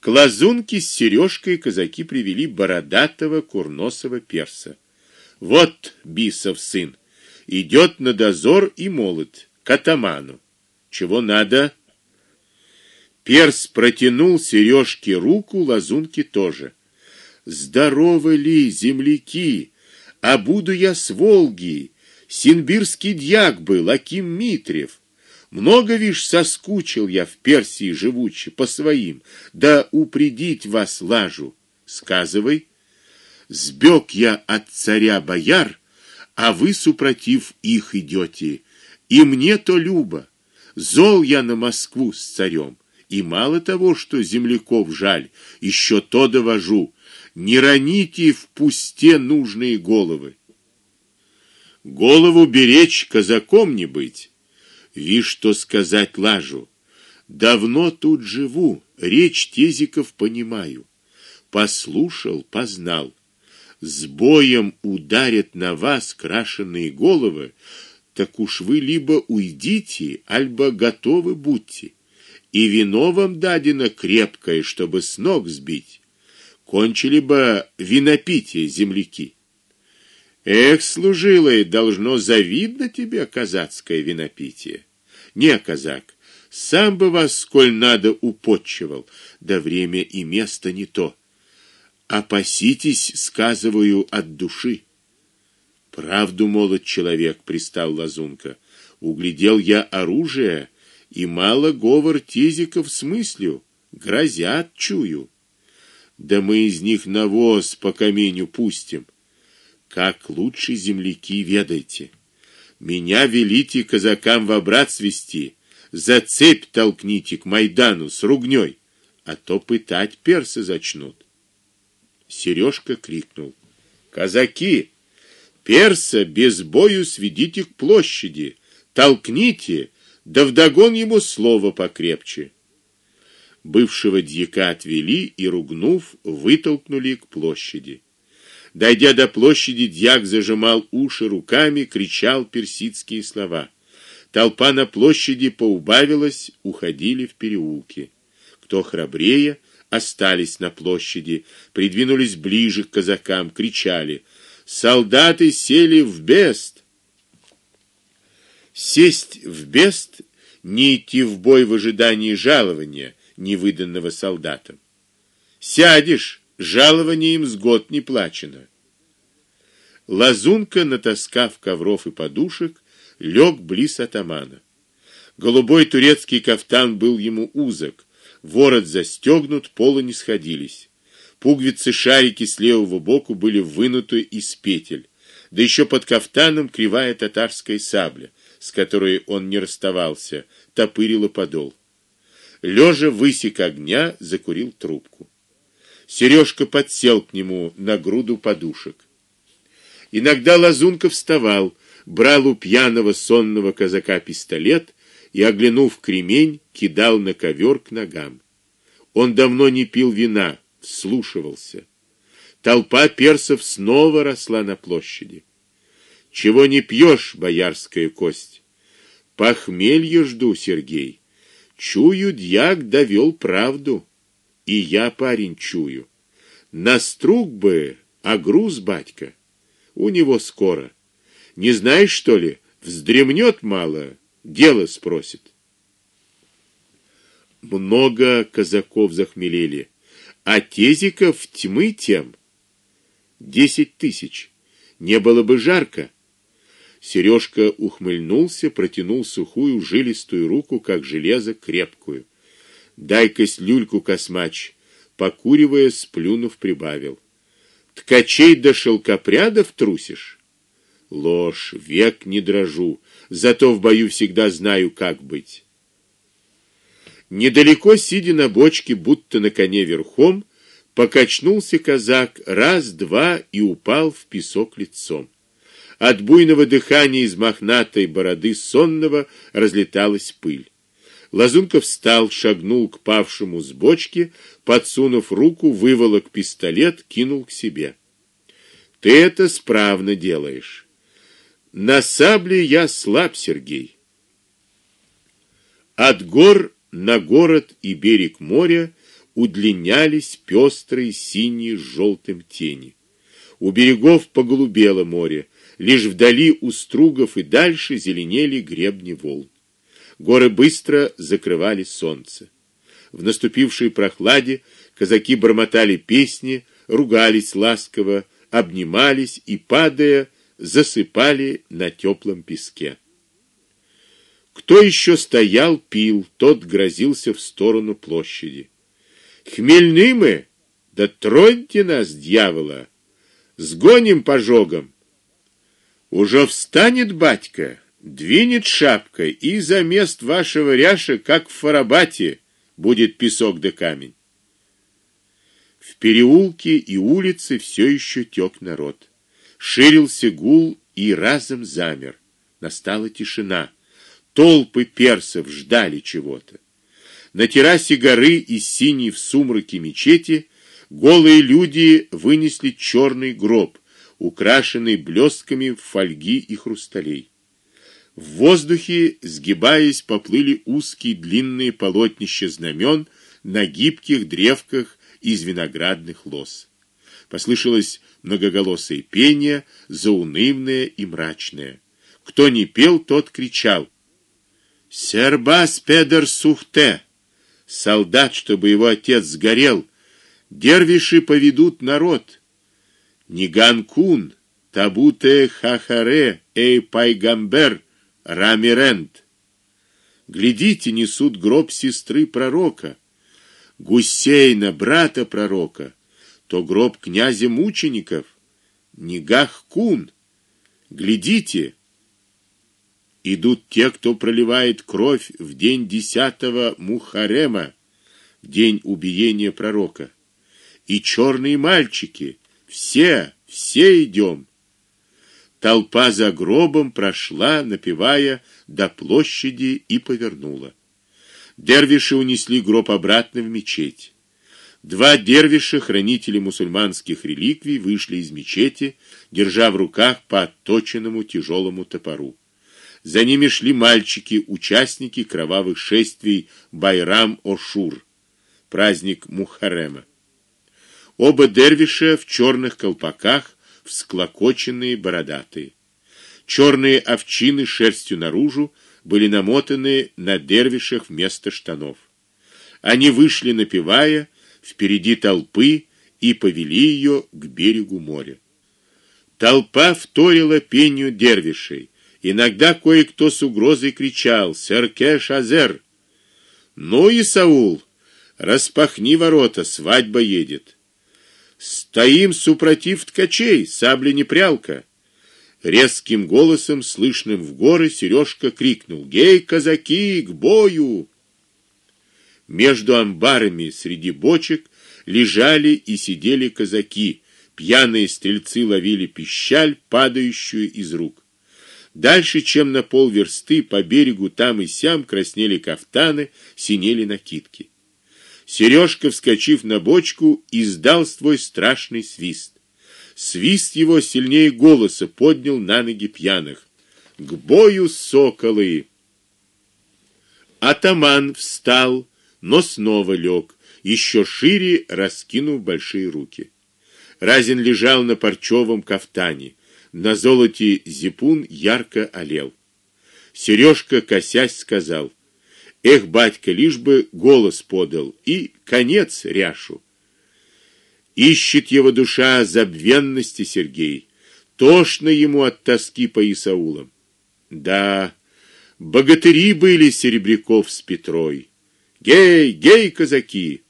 К лазунке с сережкой казаки привели бородатого курносого перса. Вот Бисов сын идет на дозор и молот к атаману. Чего надо? Перс протянул сережке руку, лазунке тоже. Здоровы ли земляки? А буду я с Волги. Синбирский дьяк был Аким Митрев. Много вишь соскучил я в Персии живучи по своим, да упредить вас лажу. Сказывай. Сбег я от царя бояр, а вы супротив их идете. И мне то любо. Зол я на Москву с царем, и мало того, что земляков жаль, еще то довожу. Не роните в пусте нужные головы. Голову беречь казаком не быть. Вишь, что сказать лажу. Давно тут живу, речь тезиков понимаю. Послушал, познал. С боем ударят на вас крашеные головы, так уж вы либо уйдите, альбо готовы будьте. И вино вам дадено крепкое, чтобы с ног сбить. Кончили бы винопитие земляки. Эх, служилое, должно завидно тебе казацкое винопитие. Не, казак, сам бы вас сколь надо употчевал, да время и место не то. Опаситесь, сказываю от души. Правду молод человек, пристал Лазунка. Углядел я оружие, и мало говор тезиков с мыслью, грозят чую. Да мы из них навоз по каменю пустим. Как лучше земляки ведайте. Меня велите казакам в обрат свести, за цепь толкните к Майдану с ругнёй, а то пытать персы зачнут. Сережка крикнул: "Казаки, перса без бою сведите к площади, толкните, да вдогон ему слово покрепче". Бывшего дьяка отвели и ругнув, вытолкнули к площади. Дойдя до площади, дьяк зажимал уши руками, кричал персидские слова. Толпа на площади поубавилась, уходили в переулки. Кто храбрее, остались на площади, придвинулись ближе к казакам, кричали: "Солдаты сели в бест!" Сесть в бест не идти в бой в ожидании жалования, невыданного солдатам. Сядешь жалование им с год не плачено. Лазунка, натаскав ковров и подушек, лег близ атамана. Голубой турецкий кафтан был ему узок, ворот застегнут, полы не сходились. Пуговицы шарики с левого боку были вынуты из петель. Да еще под кафтаном кривая татарская сабля, с которой он не расставался, топырила подол. Лежа высек огня, закурил трубку. Сережка подсел к нему на груду подушек. Иногда Лазунка вставал, брал у пьяного сонного казака пистолет и, оглянув кремень, кидал на ковер к ногам. Он давно не пил вина, вслушивался. Толпа персов снова росла на площади. Чего не пьешь, боярская кость? Похмелье жду, Сергей. Чую, дьяк довел правду. И я, парень, чую. На струк бы, а груз батька. У него скоро. Не знаешь, что ли? Вздремнет мало, дело спросит. Много казаков захмелели, а тезиков тьмы тем. Десять тысяч. Не было бы жарко. Сережка ухмыльнулся, протянул сухую жилистую руку, как железо, крепкую. Дай-ка люльку, космач, покуривая, сплюнув, прибавил: Ткачей до шелкопрядов трусишь? Ложь, век не дрожу, зато в бою всегда знаю, как быть. Недалеко сидя на бочке, будто на коне верхом, покачнулся казак раз-два и упал в песок лицом. От буйного дыхания из мохнатой бороды сонного разлеталась пыль. Лазунков встал, шагнул к павшему с бочки, подсунув руку, выволок пистолет, кинул к себе. Ты это справно делаешь. На сабле я слаб, Сергей. От гор на город и берег моря удлинялись пестрые синие с желтым тени. У берегов поголубело море, лишь вдали у стругов и дальше зеленели гребни волн. Горы быстро закрывали солнце. В наступившей прохладе казаки бормотали песни, ругались ласково, обнимались и падая, засыпали на теплом песке. Кто еще стоял, пил, тот грозился в сторону площади. Хмельны мы, да троньте нас, дьявола, сгоним пожогом. Уже встанет батька, двинет шапкой, и за мест вашего ряша, как в Фарабате, будет песок да камень. В переулке и улице все еще тек народ. Ширился гул и разом замер. Настала тишина. Толпы персов ждали чего-то. На террасе горы из синей в сумраке мечети голые люди вынесли черный гроб, украшенный блестками фольги и хрусталей. В воздухе, сгибаясь, поплыли узкие длинные полотнища знамен на гибких древках из виноградных лоз. Послышалось многоголосое пение, заунывное и мрачное. Кто не пел, тот кричал: "Сербас педер сухте!" Солдат, чтобы его отец сгорел, дервиши поведут народ. Ниганкун, табуте хахаре, эй пайгамбер, рамирент. Глядите, несут гроб сестры пророка, Гусейна, брата пророка, то гроб князя мучеников, Нигах-кун. Глядите, идут те, кто проливает кровь в день десятого Мухарема, в день убиения пророка. И черные мальчики, все, все идем. Толпа за гробом прошла, напевая до площади и повернула. Дервиши унесли гроб обратно в мечеть. Два дервиша, хранители мусульманских реликвий, вышли из мечети, держа в руках по отточенному тяжелому топору. За ними шли мальчики, участники кровавых шествий Байрам-Ошур, праздник Мухаррема. Оба дервиша в черных колпаках, всклокоченные, бородатые. Черные овчины шерстью наружу были намотаны на дервишах вместо штанов. Они вышли напевая впереди толпы и повели ее к берегу моря. Толпа вторила пению дервишей. Иногда кое-кто с угрозой кричал: "Серке Шазер!" "Ну и Саул, распахни ворота, свадьба едет". "Стоим супротив ткачей, сабли не прялка". Резким голосом, слышным в горы, Сережка крикнул: "Гей, казаки, к бою!" Между амбарами среди бочек лежали и сидели казаки. Пьяные стрельцы ловили пищаль, падающую из рук. Дальше, чем на полверсты по берегу там и сям краснели кафтаны, синели накидки. Сережка, вскочив на бочку, издал свой страшный свист. Свист его сильнее голоса поднял на ноги пьяных. К бою соколы. Атаман встал, но снова лег, еще шире раскинув большие руки. Разин лежал на парчовом кафтане на золоте зипун ярко олел. Сережка, косясь, сказал: "Эх, батька, лишь бы голос подал и конец ряшу". Ищет его душа забвенности, Сергей. Тошно ему от тоски по Исаулам. Да, богатыри были Серебряков с Петрой. Гей, гей, казаки!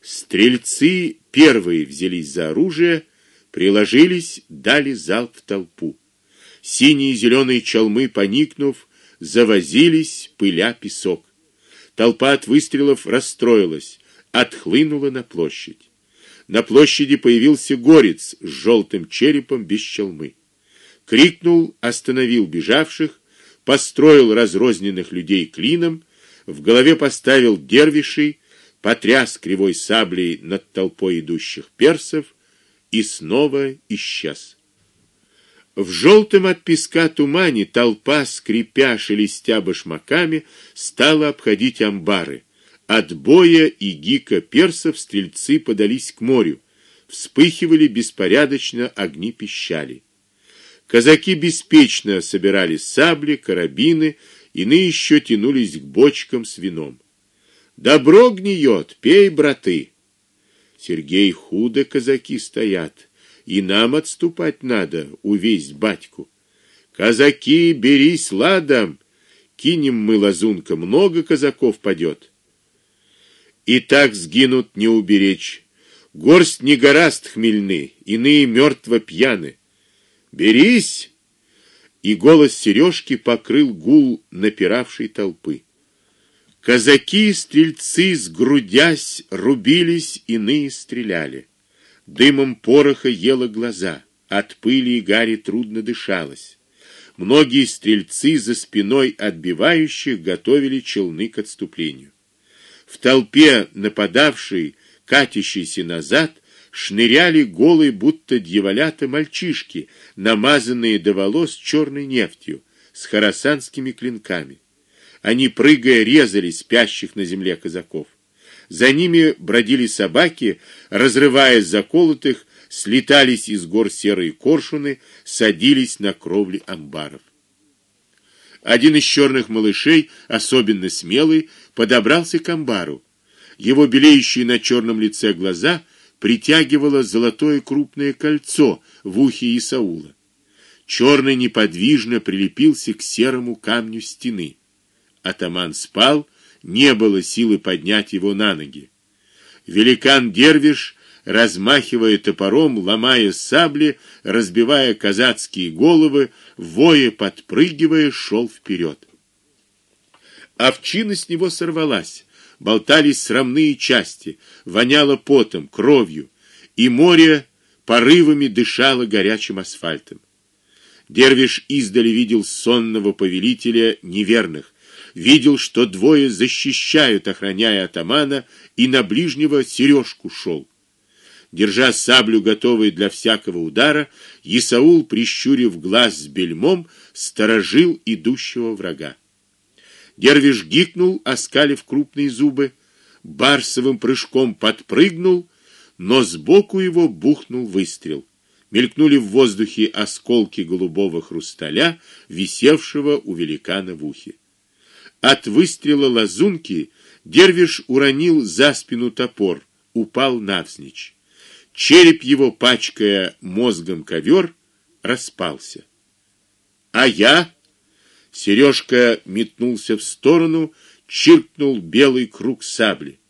Стрельцы первые взялись за оружие приложились, дали залп в толпу. Синие и зеленые чалмы, поникнув, завозились, пыля песок. Толпа от выстрелов расстроилась, отхлынула на площадь. На площади появился горец с желтым черепом без чалмы. Крикнул, остановил бежавших, построил разрозненных людей клином, в голове поставил дервишей, потряс кривой саблей над толпой идущих персов и снова исчез. В желтом от песка тумане толпа, скрипя, шелестя башмаками, стала обходить амбары, От боя и гика персов стрельцы подались к морю. Вспыхивали беспорядочно огни пищали. Казаки беспечно собирали сабли, карабины, иные еще тянулись к бочкам с вином. Добро гниет, пей, браты. Сергей худо казаки стоят, и нам отступать надо, увесть батьку. Казаки, берись ладом, кинем мы лазунка, много казаков падет. И так сгинут не уберечь. Горсть не гораст хмельны, иные мертво пьяны. Берись! И голос Сережки покрыл гул напиравшей толпы. Казаки стрельцы, сгрудясь, рубились, иные стреляли. Дымом пороха ело глаза, от пыли и гари трудно дышалось. Многие стрельцы за спиной отбивающих готовили челны к отступлению. В толпе нападавшей, катящейся назад, шныряли голые, будто дьяволята мальчишки, намазанные до волос черной нефтью, с хорасанскими клинками. Они прыгая резали спящих на земле казаков. За ними бродили собаки, разрывая заколотых, слетались из гор серые коршуны, садились на кровли амбаров. Один из черных малышей, особенно смелый, подобрался к амбару. Его белеющие на черном лице глаза притягивало золотое крупное кольцо в ухе Исаула. Черный неподвижно прилепился к серому камню стены. Атаман спал, не было силы поднять его на ноги. Великан Дервиш, размахивая топором, ломая сабли, разбивая казацкие головы, воя подпрыгивая, шел вперед. Овчина с него сорвалась, болтались срамные части, воняло потом, кровью, и море порывами дышало горячим асфальтом. Дервиш издали видел сонного повелителя неверных, видел, что двое защищают, охраняя атамана, и на ближнего сережку шел. Держа саблю готовой для всякого удара, Исаул, прищурив глаз с бельмом, сторожил идущего врага. Дервиш гикнул, оскалив крупные зубы, барсовым прыжком подпрыгнул, но сбоку его бухнул выстрел. Мелькнули в воздухе осколки голубого хрусталя, висевшего у великана в ухе. От выстрела лазунки Дервиш уронил за спину топор, упал навзничь. Череп его, пачкая мозгом ковер, распался. А я Сережка метнулся в сторону, чиркнул белый круг сабли.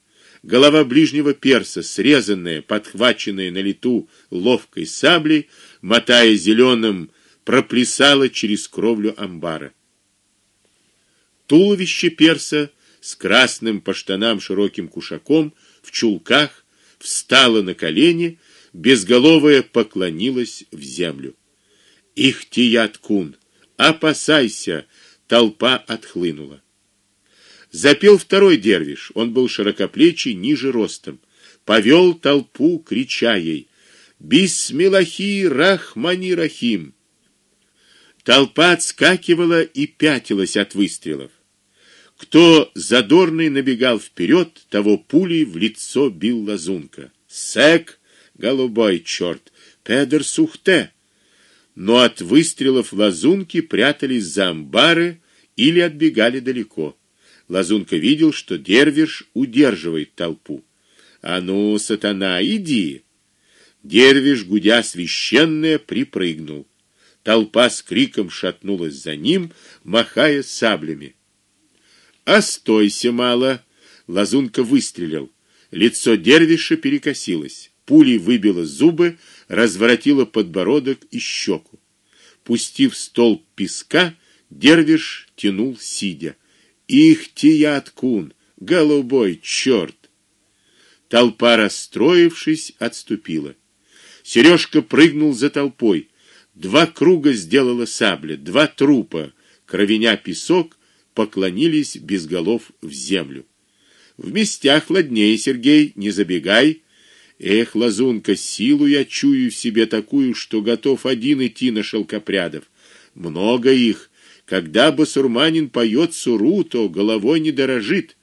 Голова ближнего перса, срезанная, подхваченная на лету ловкой саблей, мотая зеленым, проплясала через кровлю амбара. Туловище перса с красным по штанам широким кушаком в чулках встало на колени, безголовая поклонилась в землю. Ихтият-кун, опасайся, толпа отхлынула. Запел второй дервиш, он был широкоплечий, ниже ростом, повел толпу, крича ей: "Бисмиллахи рахмани рахим!" Толпа отскакивала и пятилась от выстрелов. Кто задорный набегал вперед, того пулей в лицо бил лазунка. Сек, голубой черт, Педер Сухте. Но от выстрелов лазунки прятались за амбары или отбегали далеко. Лазунка видел, что дервиш удерживает толпу. А ну, сатана, иди. Дервиш, гудя священное, припрыгнул. Толпа с криком шатнулась за ним, махая саблями. Остойся мало. Лазунка выстрелил. Лицо дервиша перекосилось. Пулей выбило зубы, разворотило подбородок и щеку. Пустив столб песка, дервиш тянул сидя. Их тияткун, голубой черт! Толпа, расстроившись, отступила. Сережка прыгнул за толпой. Два круга сделала сабля, два трупа, кровеня песок, поклонились без голов в землю. В местях ладнее, Сергей, не забегай. Эх, лазунка, силу я чую в себе такую, что готов один идти на шелкопрядов. Много их. Когда басурманин поет суру, то головой не дорожит.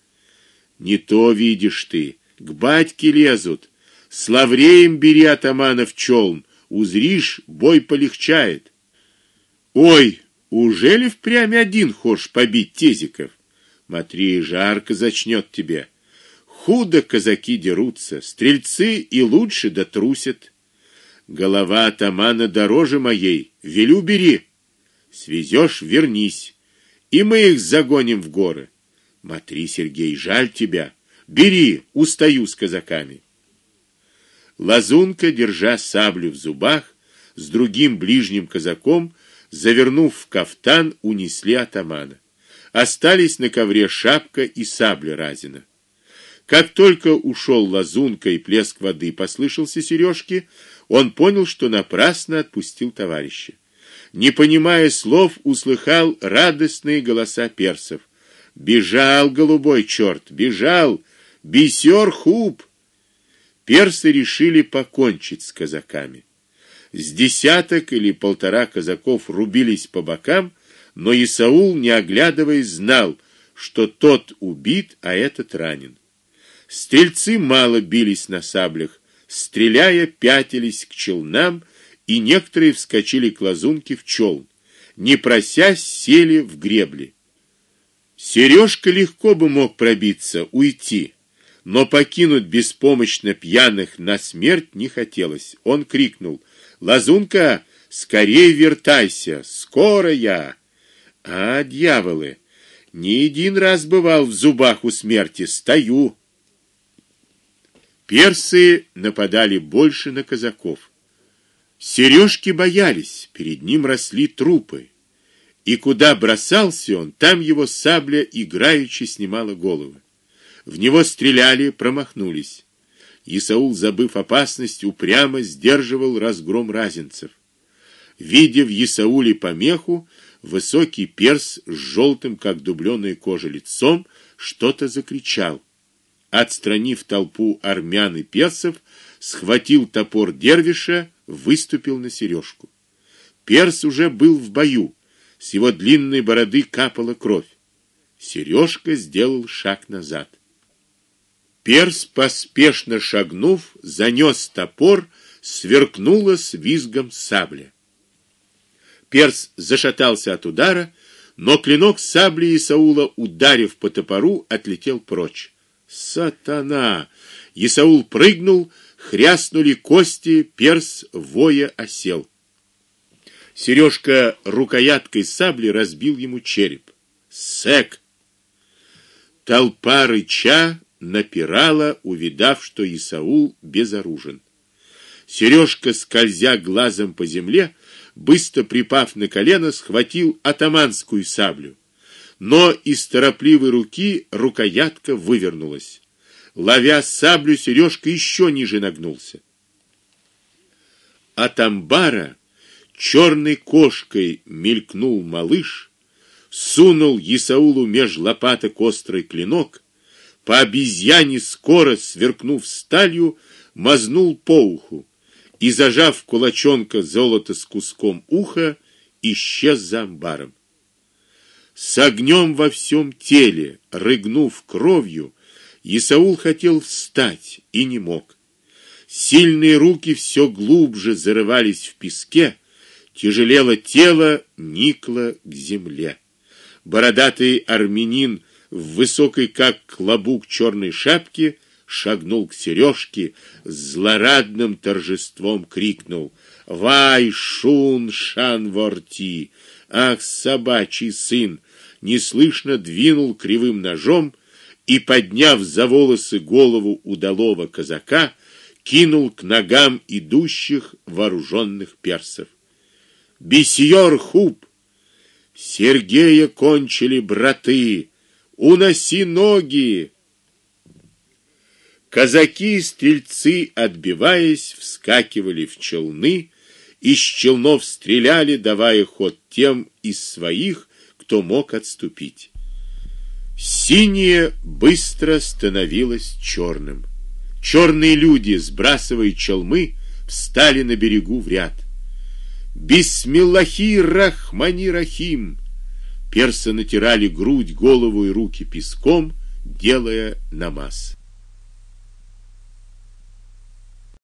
Не то видишь ты, к батьке лезут. С Лавреем бери атамана в челн, узришь, бой полегчает. Ой, уже ли впрямь один хочешь побить Тезиков? Смотри, жарко зачнет тебе. Худо казаки дерутся, стрельцы и лучше дотрусят. Голова атамана дороже моей, велю бери. Свезешь, вернись, и мы их загоним в горы. Матри, Сергей, жаль тебя. Бери, устаю с казаками. Лазунка, держа саблю в зубах, с другим ближним казаком, завернув в кафтан, унесли атамана. Остались на ковре шапка и сабля Разина. Как только ушел Лазунка и плеск воды послышался Сережке, он понял, что напрасно отпустил товарища. Не понимая слов, услыхал радостные голоса персов. Бежал голубой черт, бежал, бисер хуб. Персы решили покончить с казаками. С десяток или полтора казаков рубились по бокам, но Исаул, не оглядываясь, знал, что тот убит, а этот ранен. Стрельцы мало бились на саблях, стреляя, пятились к челнам, и некоторые вскочили к лазунке в челн, не просясь, сели в гребли. Сережка легко бы мог пробиться, уйти, но покинуть беспомощно пьяных на смерть не хотелось. Он крикнул: "Лазунка, скорей вертайся, скоро я!" А дьяволы, не один раз бывал в зубах у смерти, стою. Персы нападали больше на казаков. Сережки боялись, перед ним росли трупы и куда бросался он, там его сабля играючи снимала головы. В него стреляли, промахнулись. Исаул, забыв опасность, упрямо сдерживал разгром разинцев. Видя в Исауле помеху, высокий перс с желтым, как дубленая кожа, лицом что-то закричал. Отстранив толпу армян и персов, схватил топор дервиша, выступил на сережку. Перс уже был в бою с его длинной бороды капала кровь. Сережка сделал шаг назад. Перс, поспешно шагнув, занёс топор, сверкнула с визгом сабля. Перс зашатался от удара, но клинок сабли Исаула, ударив по топору, отлетел прочь. Сатана! Исаул прыгнул, хряснули кости, перс воя осел. Сережка рукояткой сабли разбил ему череп. Сек. Толпа рыча напирала, увидав, что Исаул безоружен. Сережка, скользя глазом по земле, быстро припав на колено, схватил атаманскую саблю. Но из торопливой руки рукоятка вывернулась. Ловя саблю, Сережка еще ниже нагнулся. От амбара черной кошкой мелькнул малыш, сунул Исаулу меж лопаток острый клинок, по обезьяне скоро сверкнув сталью, мазнул по уху и зажав кулачонка золото с куском уха, исчез за амбаром. С огнем во всем теле, рыгнув кровью, Исаул хотел встать и не мог. Сильные руки все глубже зарывались в песке, Тяжелело тело, никло к земле. Бородатый армянин в высокой как клобук черной шапке шагнул к сережке, с злорадным торжеством крикнул: "Вай, шун шанворти! Ах, собачий сын!" Неслышно двинул кривым ножом и подняв за волосы голову удалого казака, кинул к ногам идущих вооруженных персов. Бисьор хуб. Сергея кончили браты. Уноси ноги. Казаки и стрельцы, отбиваясь, вскакивали в челны, из челнов стреляли, давая ход тем из своих, кто мог отступить. Синее быстро становилось черным. Черные люди, сбрасывая челмы, встали на берегу в ряд. Бисмиллахи рахмани рахим. Персы натирали грудь, голову и руки песком делая намаз.